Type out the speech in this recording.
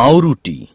पावरूटी।